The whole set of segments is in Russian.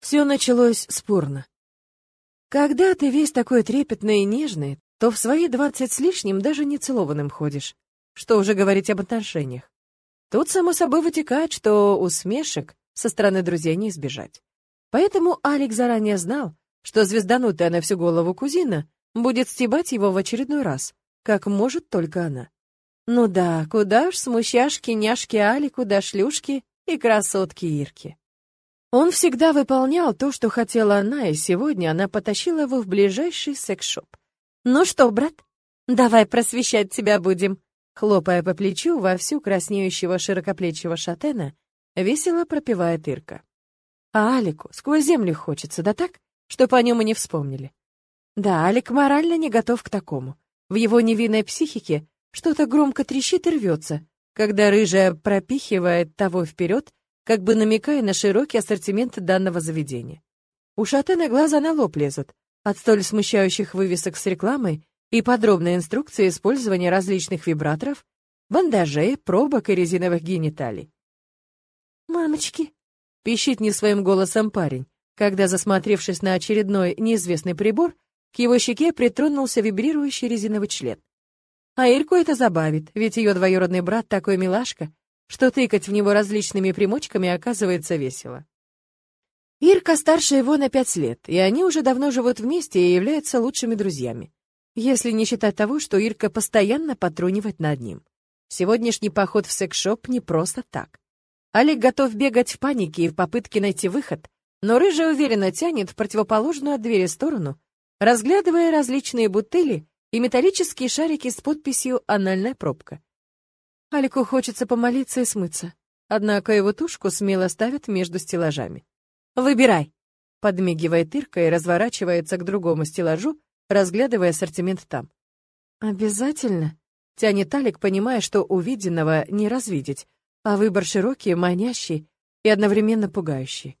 Все началось спорно. Когда ты весь такой трепетный и нежный, то в свои двадцать с лишним даже не целованным ходишь. Что уже говорить об отношениях. Тут, само собой, вытекает, что усмешек со стороны друзей не избежать. Поэтому Алик заранее знал, что звезданутая на всю голову кузина будет стебать его в очередной раз, как может только она. Ну да, куда ж смущашки, няшки Алику да шлюшки и красотки Ирки. Он всегда выполнял то, что хотела она, и сегодня она потащила его в ближайший секс-шоп. «Ну что, брат, давай просвещать тебя будем», хлопая по плечу во всю краснеющего широкоплечего шатена, весело пропевает Ирка. А Алику сквозь землю хочется, да так, чтоб о нем и не вспомнили. Да, Алик морально не готов к такому. В его невинной психике что-то громко трещит и рвется, когда рыжая пропихивает того вперед, как бы намекая на широкий ассортимент данного заведения. У Шатена глаза на лоб лезут от столь смущающих вывесок с рекламой и подробной инструкции использования различных вибраторов, бандажей, пробок и резиновых гениталий. «Мамочки!» — пищит не своим голосом парень, когда, засмотревшись на очередной неизвестный прибор, к его щеке притронулся вибрирующий резиновый член. А Ирку это забавит, ведь ее двоюродный брат такой милашка, что тыкать в него различными примочками оказывается весело. Ирка старше его на пять лет, и они уже давно живут вместе и являются лучшими друзьями. Если не считать того, что Ирка постоянно потрунивает над ним. Сегодняшний поход в секс-шоп не просто так. Олег готов бегать в панике и в попытке найти выход, но рыжая уверенно тянет в противоположную от двери сторону, разглядывая различные бутыли и металлические шарики с подписью «Анальная пробка». Алику хочется помолиться и смыться. Однако его тушку смело ставят между стеллажами. «Выбирай!» — подмигивает Ирка и разворачивается к другому стеллажу, разглядывая ассортимент там. «Обязательно?» — тянет Алик, понимая, что увиденного не развидеть, а выбор широкий, манящий и одновременно пугающий.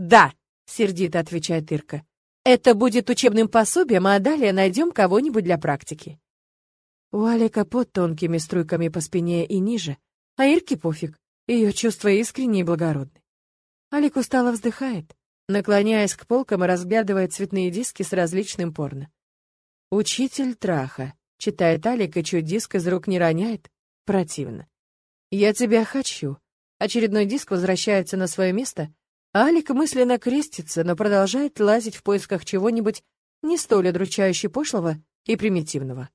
«Да!» — сердито отвечает Ирка. «Это будет учебным пособием, а далее найдем кого-нибудь для практики». У Алика под тонкими струйками по спине и ниже, а Ирке пофиг, ее чувства искренние и благородны. Алик устало вздыхает, наклоняясь к полкам и разглядывая цветные диски с различным порно. «Учитель Траха», — читает Алик и чуть диск из рук не роняет. Противно. «Я тебя хочу». Очередной диск возвращается на свое место, а Алик мысленно крестится, но продолжает лазить в поисках чего-нибудь не столь удручающе пошлого и примитивного.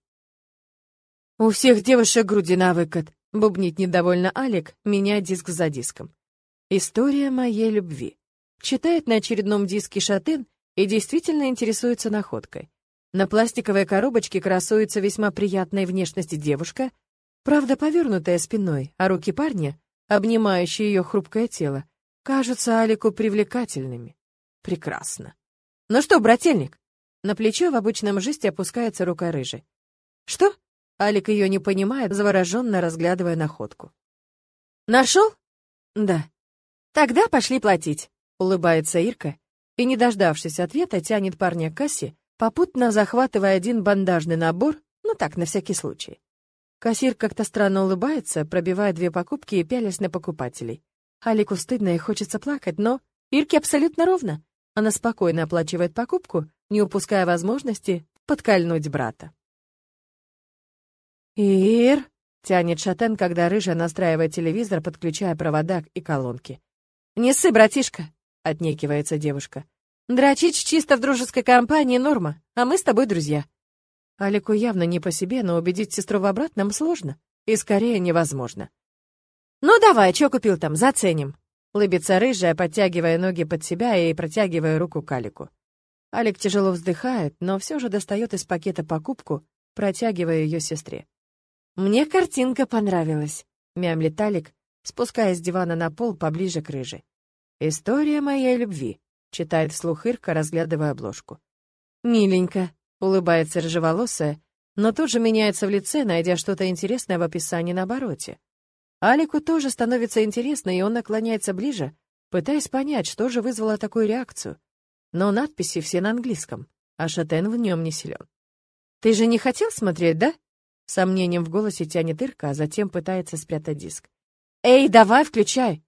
«У всех девушек груди на выкат», — бубнит недовольно Алик, меняя диск за диском. «История моей любви». Читает на очередном диске Шатен и действительно интересуется находкой. На пластиковой коробочке красуется весьма приятной внешности девушка, правда повернутая спиной, а руки парня, обнимающие ее хрупкое тело, кажутся Алику привлекательными. Прекрасно. «Ну что, брательник?» На плечо в обычном жесте опускается рука рыжей. «Что?» Алик ее не понимает, завороженно разглядывая находку. «Нашел?» «Да». «Тогда пошли платить», — улыбается Ирка, и, не дождавшись ответа, тянет парня к кассе, попутно захватывая один бандажный набор, ну так, на всякий случай. Кассир как-то странно улыбается, пробивая две покупки и пялясь на покупателей. Алику стыдно и хочется плакать, но Ирке абсолютно ровно. Она спокойно оплачивает покупку, не упуская возможности подкольнуть брата. «Ир!» — тянет Шатен, когда рыжая настраивает телевизор, подключая провода и колонки. «Не ссы, братишка!» — отнекивается девушка. «Дрочить чисто в дружеской компании норма, а мы с тобой друзья». Алику явно не по себе, но убедить сестру в обратном сложно и скорее невозможно. «Ну давай, что купил там, заценим!» Лыбится рыжая, подтягивая ноги под себя и протягивая руку к Алику. Алик тяжело вздыхает, но все же достает из пакета покупку, протягивая ее сестре. «Мне картинка понравилась», — мямлит Алик, спускаясь с дивана на пол поближе к рыже. «История моей любви», — читает вслух Ирка, разглядывая обложку. «Миленько», — улыбается рыжеволосая, но тут же меняется в лице, найдя что-то интересное в описании на обороте. Алику тоже становится интересно, и он наклоняется ближе, пытаясь понять, что же вызвало такую реакцию. Но надписи все на английском, а Шатен в нем не силен. «Ты же не хотел смотреть, да?» Сомнением в голосе тянет Ирка, а затем пытается спрятать диск. «Эй, давай, включай!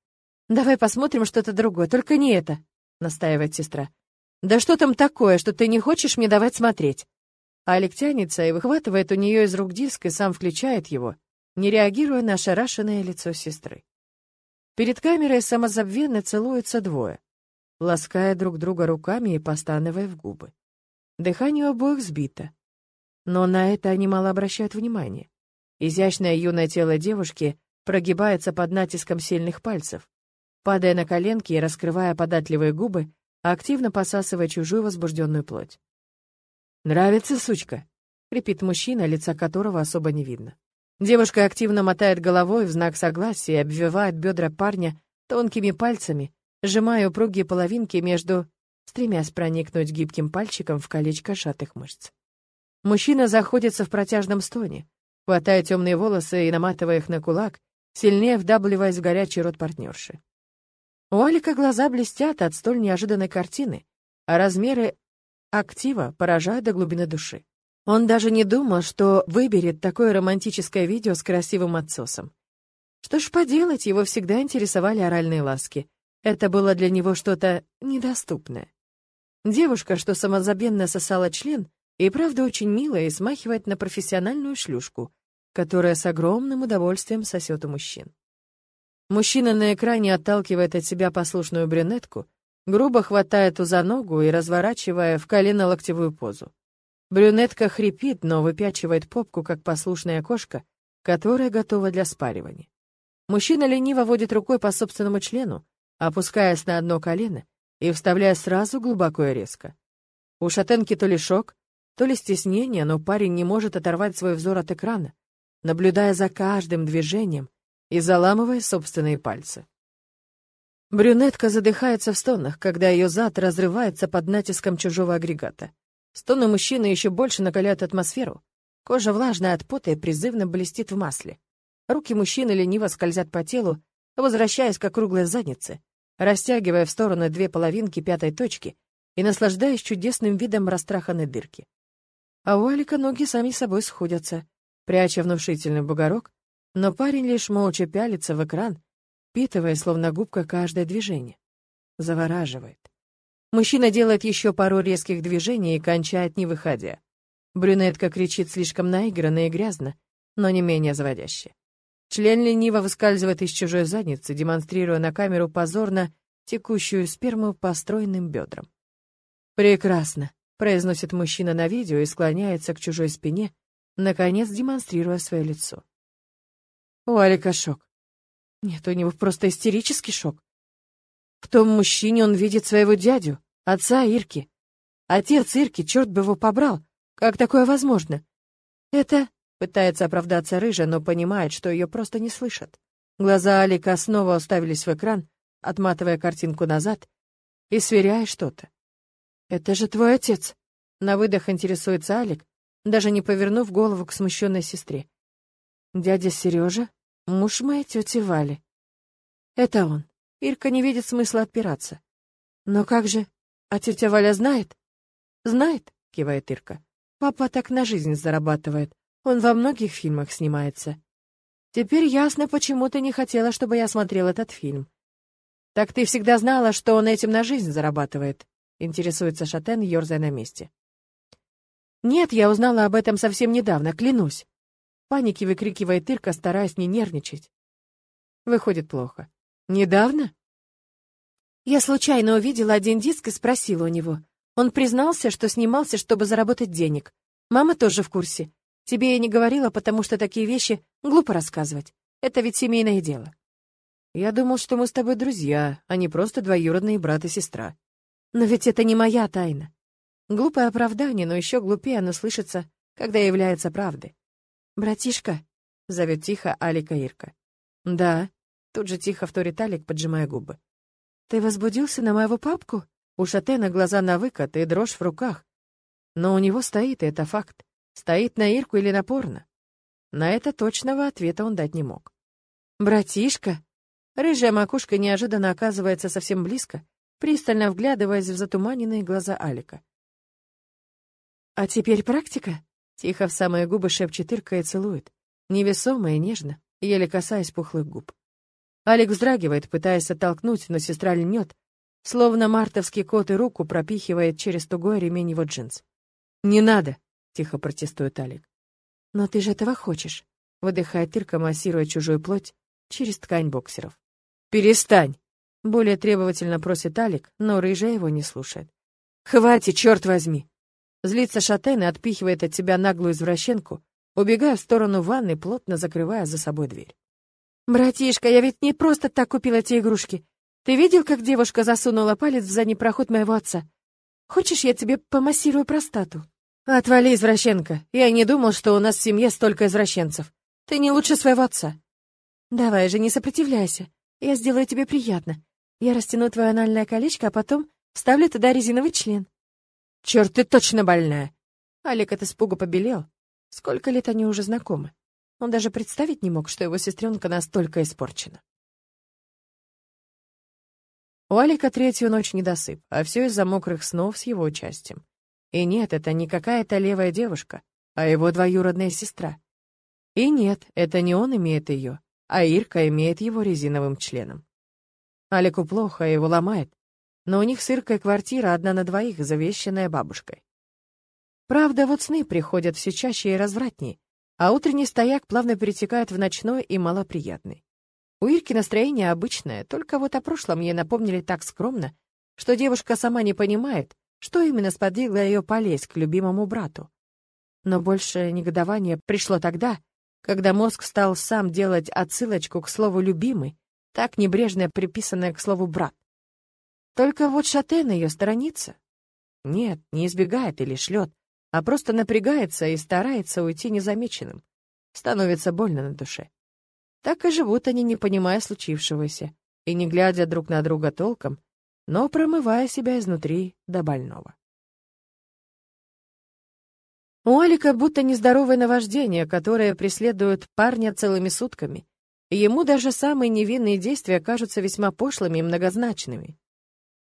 Давай посмотрим что-то другое, только не это!» настаивает сестра. «Да что там такое, что ты не хочешь мне давать смотреть?» Алик тянется и выхватывает у нее из рук диск и сам включает его, не реагируя на ошарашенное лицо сестры. Перед камерой самозабвенно целуются двое, лаская друг друга руками и постановая в губы. Дыхание обоих сбито. Но на это они мало обращают внимания. Изящное юное тело девушки прогибается под натиском сильных пальцев, падая на коленки и раскрывая податливые губы, активно посасывая чужую возбужденную плоть. «Нравится, сучка?» — хрипит мужчина, лица которого особо не видно. Девушка активно мотает головой в знак согласия и обвивает бедра парня тонкими пальцами, сжимая упругие половинки между, стремясь проникнуть гибким пальчиком в колечко шатых мышц. Мужчина заходится в протяжном стоне, хватая темные волосы и наматывая их на кулак, сильнее вдавливаясь в горячий рот партнерши. У Алика глаза блестят от столь неожиданной картины, а размеры актива поражают до глубины души. Он даже не думал, что выберет такое романтическое видео с красивым отсосом. Что ж поделать, его всегда интересовали оральные ласки. Это было для него что-то недоступное. Девушка, что самозабвенно сосала член, и правда очень милая и смахивает на профессиональную шлюшку, которая с огромным удовольствием сосет у мужчин. Мужчина на экране отталкивает от себя послушную брюнетку, грубо хватает ту за ногу и разворачивая в колено-локтевую позу. Брюнетка хрипит, но выпячивает попку, как послушная кошка, которая готова для спаривания. Мужчина лениво водит рукой по собственному члену, опускаясь на одно колено и вставляя сразу глубоко и резко. У шатенки то ли шок, то ли стеснение, но парень не может оторвать свой взор от экрана, наблюдая за каждым движением и заламывая собственные пальцы. Брюнетка задыхается в стонах, когда ее зад разрывается под натиском чужого агрегата. Стоны мужчины еще больше накаляют атмосферу. Кожа влажная от пота и призывно блестит в масле. Руки мужчины лениво скользят по телу, возвращаясь к округлой заднице, растягивая в стороны две половинки пятой точки и наслаждаясь чудесным видом растраханной дырки. А у Алика ноги сами собой сходятся, пряча внушительный бугорок, но парень лишь молча пялится в экран, впитывая, словно губка, каждое движение. Завораживает. Мужчина делает еще пару резких движений и кончает, не выходя. Брюнетка кричит слишком наигранно и грязно, но не менее заводяще. Член лениво выскальзывает из чужой задницы, демонстрируя на камеру позорно текущую сперму по стройным бедрам. «Прекрасно», — произносит мужчина на видео и склоняется к чужой спине, наконец демонстрируя свое лицо. У Алика шок. Нет, у него просто истерический шок. В том мужчине он видит своего дядю, отца Ирки. Отец Ирки, черт бы его побрал. Как такое возможно? Это... Пытается оправдаться рыжая, но понимает, что ее просто не слышат. Глаза Алика снова уставились в экран, отматывая картинку назад и сверяя что-то. «Это же твой отец!» На выдох интересуется Алик, даже не повернув голову к смущенной сестре. «Дядя Сережа? Муж моей тети Вали». «Это он. Ирка не видит смысла отпираться. Но как же? А тетя Валя знает? Знает, кивает Ирка. Папа так на жизнь зарабатывает. Он во многих фильмах снимается. Теперь ясно, почему ты не хотела, чтобы я смотрел этот фильм. Так ты всегда знала, что он этим на жизнь зарабатывает? Интересуется Шатен, ерзая на месте. Нет, я узнала об этом совсем недавно, клянусь. В панике выкрикивает Ирка, стараясь не нервничать. Выходит плохо. Недавно? Я случайно увидела один диск и спросила у него. Он признался, что снимался, чтобы заработать денег. Мама тоже в курсе. Тебе я не говорила, потому что такие вещи глупо рассказывать. Это ведь семейное дело. Я думал, что мы с тобой друзья, а не просто двоюродные брат и сестра. Но ведь это не моя тайна. Глупое оправдание, но еще глупее оно слышится, когда является правдой. «Братишка», — зовет тихо Алика Ирка. «Да», Тут же тихо вторит Алик, поджимая губы. «Ты возбудился на моего папку?» У Шатена глаза на выкат и дрожь в руках. Но у него стоит, и это факт. Стоит на Ирку или на порно. На это точного ответа он дать не мог. «Братишка!» Рыжая макушка неожиданно оказывается совсем близко, пристально вглядываясь в затуманенные глаза Алика. «А теперь практика?» Тихо в самые губы шепчет Ирка и целует. Невесомо и нежно, еле касаясь пухлых губ. Алик вздрагивает, пытаясь оттолкнуть, но сестра льнет, словно мартовский кот и руку пропихивает через тугой ремень его джинс. «Не надо!» — тихо протестует Алик. «Но ты же этого хочешь», — выдыхает Ирка, массируя чужую плоть через ткань боксеров. «Перестань!» — более требовательно просит Алик, но рыжая его не слушает. «Хватит, черт возьми!» Злится Шатен и отпихивает от себя наглую извращенку, убегая в сторону ванны, плотно закрывая за собой дверь. «Братишка, я ведь не просто так купила эти игрушки. Ты видел, как девушка засунула палец в задний проход моего отца? Хочешь, я тебе помассирую простату?» «Отвали, извращенка. Я не думал, что у нас в семье столько извращенцев. Ты не лучше своего отца». «Давай же, не сопротивляйся. Я сделаю тебе приятно. Я растяну твое анальное колечко, а потом вставлю туда резиновый член». «Черт, ты точно больная!» Алик от испуга побелел. Сколько лет они уже знакомы. Он даже представить не мог, что его сестренка настолько испорчена. У Алика третью ночь недосып, а все из-за мокрых снов с его участием. И нет, это не какая-то левая девушка, а его двоюродная сестра. И нет, это не он имеет ее, а Ирка имеет его резиновым членом. Алику плохо, его ломает, но у них с Иркой квартира одна на двоих, завещанная бабушкой. Правда, вот сны приходят все чаще и развратнее, а утренний стояк плавно перетекает в ночной и малоприятный. У Ирки настроение обычное, только вот о прошлом ей напомнили так скромно, что девушка сама не понимает, что именно сподвигло ее полезть к любимому брату. Но больше негодование пришло тогда, когда мозг стал сам делать отсылочку к слову «любимый», так небрежно приписанное к слову «брат». Только вот Шатен ее сторонится. Нет, не избегает или шлет, а просто напрягается и старается уйти незамеченным. Становится больно на душе. Так и живут они, не понимая случившегося, и не глядя друг на друга толком, но промывая себя изнутри до больного. У Алика будто нездоровое наваждение, которое преследует парня целыми сутками, ему даже самые невинные действия кажутся весьма пошлыми и многозначными.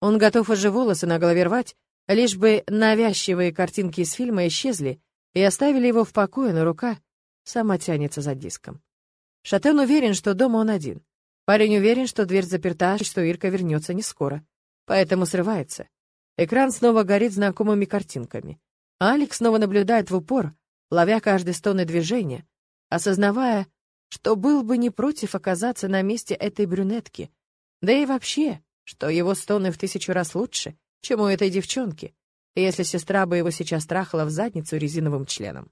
Он готов уже волосы на голове рвать, Лишь бы навязчивые картинки из фильма исчезли и оставили его в покое, но рука сама тянется за диском. Шатен уверен, что дома он один. Парень уверен, что дверь заперта, и что Ирка вернется не скоро. Поэтому срывается. Экран снова горит знакомыми картинками. Алекс снова наблюдает в упор, ловя каждый стон и движение, осознавая, что был бы не против оказаться на месте этой брюнетки. Да и вообще, что его стоны в тысячу раз лучше, чем у этой девчонки, если сестра бы его сейчас трахала в задницу резиновым членом.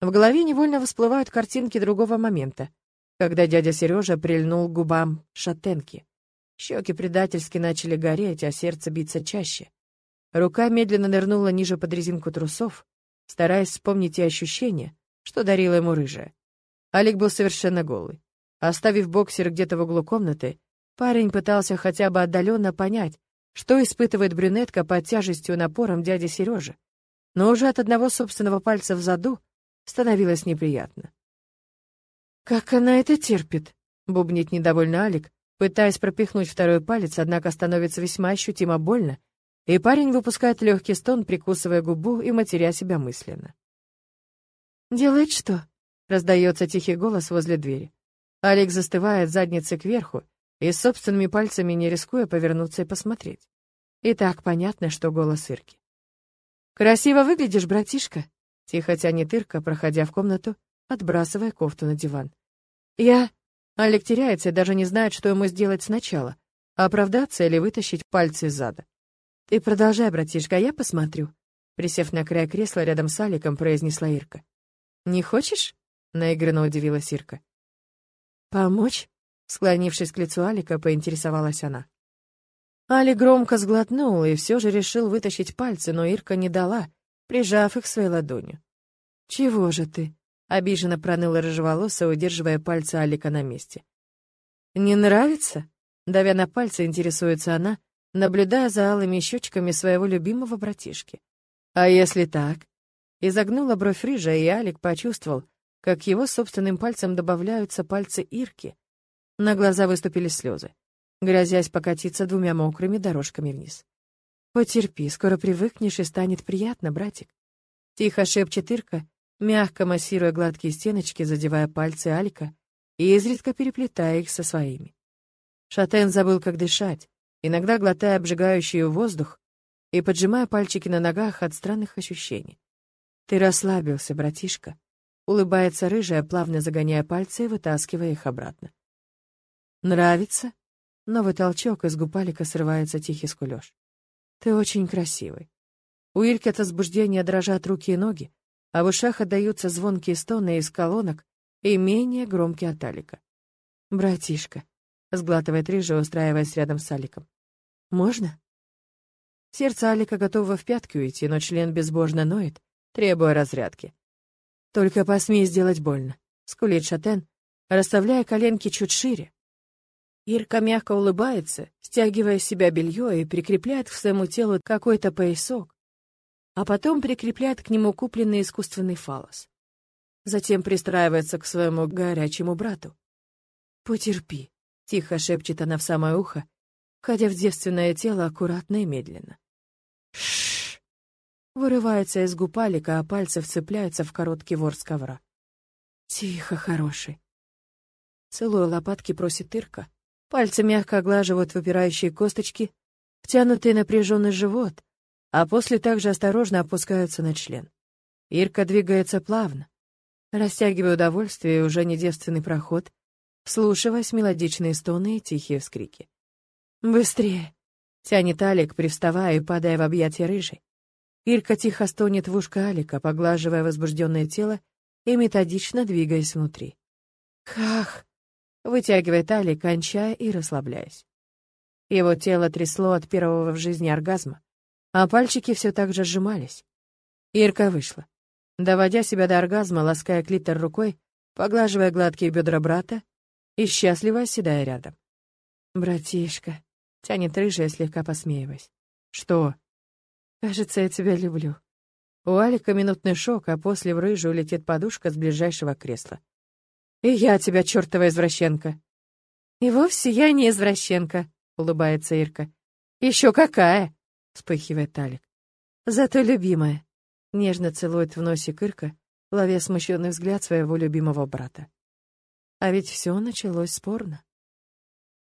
В голове невольно всплывают картинки другого момента, когда дядя Сережа прильнул к губам шатенки. Щеки предательски начали гореть, а сердце биться чаще. Рука медленно нырнула ниже под резинку трусов, стараясь вспомнить те ощущения, что дарила ему рыжая. Алик был совершенно голый. Оставив боксер где-то в углу комнаты, парень пытался хотя бы отдаленно понять, что испытывает брюнетка под тяжестью и напором дяди Сережи. Но уже от одного собственного пальца в заду становилось неприятно. «Как она это терпит?» — бубнит недовольно Алик, пытаясь пропихнуть второй палец, однако становится весьма ощутимо больно, и парень выпускает легкий стон, прикусывая губу и матеря себя мысленно. «Делает что?» — раздается тихий голос возле двери. Алекс застывает задницей кверху, и собственными пальцами не рискуя повернуться и посмотреть. И так понятно, что голос Ирки. «Красиво выглядишь, братишка!» — тихо тянет Ирка, проходя в комнату, отбрасывая кофту на диван. «Я...» Олег теряется и даже не знает, что ему сделать сначала, оправдаться или вытащить пальцы из зада. «Ты продолжай, братишка, а я посмотрю», — присев на край кресла рядом с Аликом, произнесла Ирка. «Не хочешь?» — наигранно удивилась Ирка. «Помочь?» Склонившись к лицу Алика, поинтересовалась она. Али громко сглотнул и все же решил вытащить пальцы, но Ирка не дала, прижав их своей ладонью. «Чего же ты?» — обиженно проныла рыжеволосая, удерживая пальцы Алика на месте. «Не нравится?» — давя на пальцы, интересуется она, наблюдая за алыми щечками своего любимого братишки. «А если так?» Изогнула бровь рыжая, и Алик почувствовал, как его собственным пальцем добавляются пальцы Ирки, на глаза выступили слезы, грозясь покатиться двумя мокрыми дорожками вниз. «Потерпи, скоро привыкнешь и станет приятно, братик». Тихо шепчет Ирка, мягко массируя гладкие стеночки, задевая пальцы Алика и изредка переплетая их со своими. Шатен забыл, как дышать, иногда глотая обжигающий воздух и поджимая пальчики на ногах от странных ощущений. «Ты расслабился, братишка», — улыбается рыжая, плавно загоняя пальцы и вытаскивая их обратно. «Нравится?» Новый толчок, из гупалика срывается тихий скулёж. «Ты очень красивый». У Ильки от возбуждения дрожат руки и ноги, а в ушах отдаются звонкие стоны из колонок и менее громкие от Алика. «Братишка», — сглатывает рыжая, устраиваясь рядом с Аликом. «Можно?» Сердце Алика готово в пятки уйти, но член безбожно ноет, требуя разрядки. «Только посмей сделать больно», — скулит Шатен, расставляя коленки чуть шире. Ирка мягко улыбается, стягивая с себя белье и прикрепляет к своему телу какой-то поясок, а потом прикрепляет к нему купленный искусственный фалос. Затем пристраивается к своему горячему брату. «Потерпи», — тихо шепчет она в самое ухо, входя в девственное тело аккуратно и медленно. Шш! Вырывается из губ Алика, а пальцы вцепляются в короткий ворс ковра. Тихо, хороший. Целуя лопатки, просит Ирка. Пальцы мягко оглаживают выпирающие косточки, втянутый напряженный живот, а после также осторожно опускаются на член. Ирка двигается плавно, растягивая удовольствие и уже не девственный проход, вслушиваясь мелодичные стоны и тихие вскрики. «Быстрее!» — тянет Алик, привставая и падая в объятия рыжей. Ирка тихо стонет в ушко Алика, поглаживая возбужденное тело и методично двигаясь внутри. «Хах!» — вытягивает Алик, кончая и расслабляясь. Его тело трясло от первого в жизни оргазма, а пальчики все так же сжимались. Ирка вышла. Доводя себя до оргазма, лаская клитор рукой, поглаживая гладкие бедра брата и счастливо оседая рядом. «Братишка», Тянет рыжая, слегка посмеиваясь. «Что?» «Кажется, я тебя люблю». У Алика минутный шок, а после в рыжую летит подушка с ближайшего кресла. «И я тебя, чертова извращенка!» «И вовсе я не извращенка», — улыбается Ирка. «Еще какая!» — вспыхивает Алик. «Зато любимая», — нежно целует в носик Ирка, ловя смущенный взгляд своего любимого брата. А ведь все началось спорно.